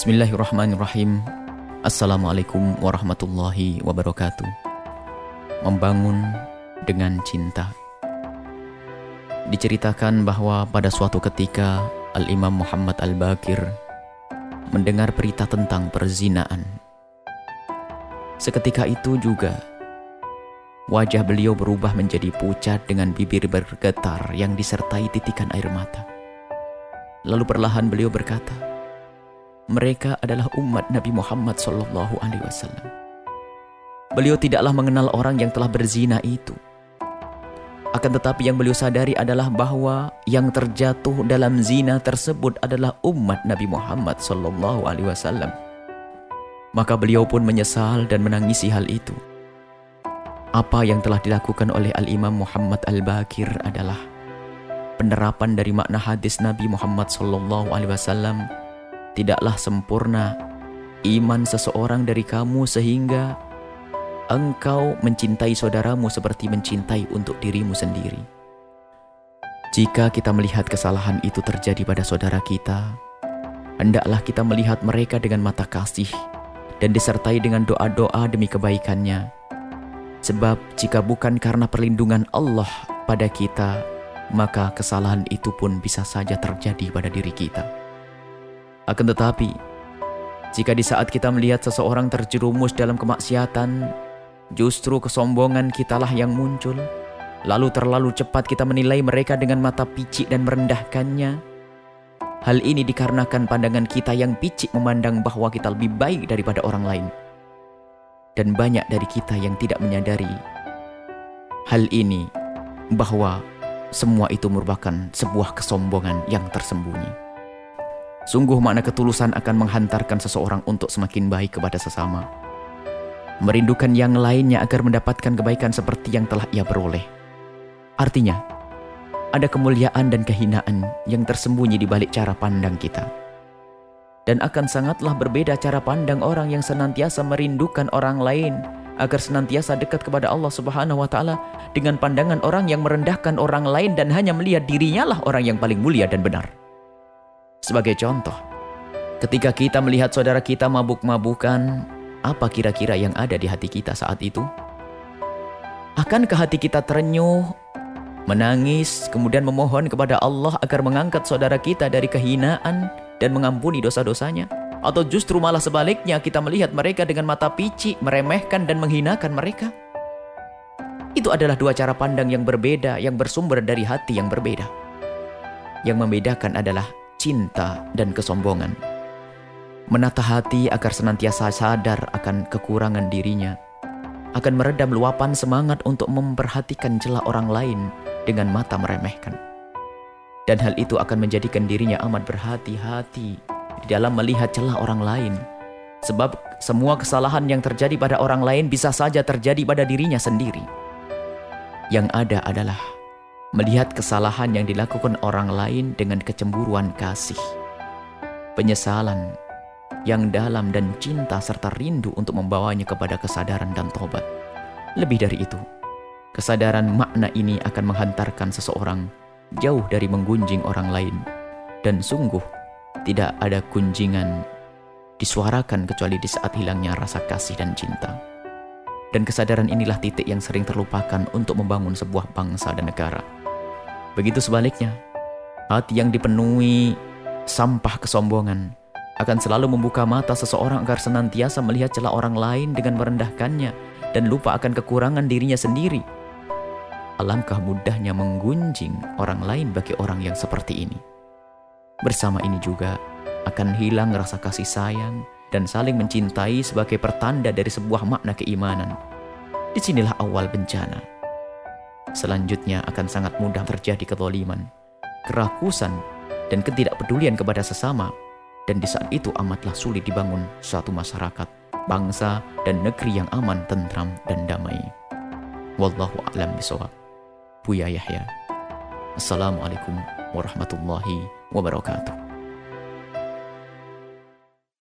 Bismillahirrahmanirrahim. Assalamualaikum warahmatullahi wabarakatuh. Membangun dengan cinta. Diceritakan bahwa pada suatu ketika Al-Imam Muhammad Al-Bakir mendengar berita tentang perzinaan. Seketika itu juga wajah beliau berubah menjadi pucat dengan bibir bergetar yang disertai titikan air mata. Lalu perlahan beliau berkata, mereka adalah umat Nabi Muhammad Sallallahu Alaihi Wasallam. Beliau tidaklah mengenal orang yang telah berzina itu. Akan tetapi yang beliau sadari adalah bahwa yang terjatuh dalam zina tersebut adalah umat Nabi Muhammad Sallallahu Alaihi Wasallam. Maka beliau pun menyesal dan menangisi hal itu. Apa yang telah dilakukan oleh Al-Imam Muhammad Al-Bakir adalah penerapan dari makna hadis Nabi Muhammad Sallallahu Alaihi Wasallam tidaklah sempurna iman seseorang dari kamu sehingga engkau mencintai saudaramu seperti mencintai untuk dirimu sendiri. Jika kita melihat kesalahan itu terjadi pada saudara kita, hendaklah kita melihat mereka dengan mata kasih dan disertai dengan doa-doa demi kebaikannya. Sebab jika bukan karena perlindungan Allah pada kita, maka kesalahan itu pun bisa saja terjadi pada diri kita. Akan tetapi, jika di saat kita melihat seseorang terjerumus dalam kemaksiatan, justru kesombongan kitalah yang muncul, lalu terlalu cepat kita menilai mereka dengan mata picik dan merendahkannya. Hal ini dikarenakan pandangan kita yang picik memandang bahwa kita lebih baik daripada orang lain. Dan banyak dari kita yang tidak menyadari hal ini bahwa semua itu merupakan sebuah kesombongan yang tersembunyi. Sungguh makna ketulusan akan menghantarkan seseorang untuk semakin baik kepada sesama. Merindukan yang lainnya agar mendapatkan kebaikan seperti yang telah ia peroleh. Artinya, ada kemuliaan dan kehinaan yang tersembunyi di balik cara pandang kita. Dan akan sangatlah berbeda cara pandang orang yang senantiasa merindukan orang lain agar senantiasa dekat kepada Allah Subhanahu wa taala dengan pandangan orang yang merendahkan orang lain dan hanya melihat dirinya lah orang yang paling mulia dan benar. Sebagai contoh, ketika kita melihat saudara kita mabuk-mabukan, apa kira-kira yang ada di hati kita saat itu? Akankah hati kita terenyuh, menangis, kemudian memohon kepada Allah agar mengangkat saudara kita dari kehinaan dan mengampuni dosa-dosanya? Atau justru malah sebaliknya kita melihat mereka dengan mata pici, meremehkan dan menghinakan mereka? Itu adalah dua cara pandang yang berbeda yang bersumber dari hati yang berbeda. Yang membedakan adalah cinta, dan kesombongan. Menata hati agar senantiasa sadar akan kekurangan dirinya, akan meredam luapan semangat untuk memperhatikan celah orang lain dengan mata meremehkan. Dan hal itu akan menjadikan dirinya amat berhati-hati di dalam melihat celah orang lain. Sebab semua kesalahan yang terjadi pada orang lain bisa saja terjadi pada dirinya sendiri. Yang ada adalah melihat kesalahan yang dilakukan orang lain dengan kecemburuan kasih, penyesalan yang dalam dan cinta serta rindu untuk membawanya kepada kesadaran dan tobat. Lebih dari itu, kesadaran makna ini akan menghantarkan seseorang jauh dari menggunjing orang lain dan sungguh tidak ada kunjingan disuarakan kecuali di saat hilangnya rasa kasih dan cinta. Dan kesadaran inilah titik yang sering terlupakan untuk membangun sebuah bangsa dan negara. Begitu sebaliknya, hati yang dipenuhi sampah kesombongan akan selalu membuka mata seseorang agar senantiasa melihat celah orang lain dengan merendahkannya dan lupa akan kekurangan dirinya sendiri. Alangkah mudahnya menggunjing orang lain bagi orang yang seperti ini. Bersama ini juga akan hilang rasa kasih sayang dan saling mencintai sebagai pertanda dari sebuah makna keimanan. Di sinilah awal bencana Selanjutnya akan sangat mudah terjadi ketoliman, kerakusan, dan ketidakpedulian kepada sesama. Dan di saat itu amatlah sulit dibangun suatu masyarakat, bangsa, dan negeri yang aman, tentram, dan damai. Wallahu a'lam bishawab. Buya Yahya. Assalamualaikum warahmatullahi wabarakatuh.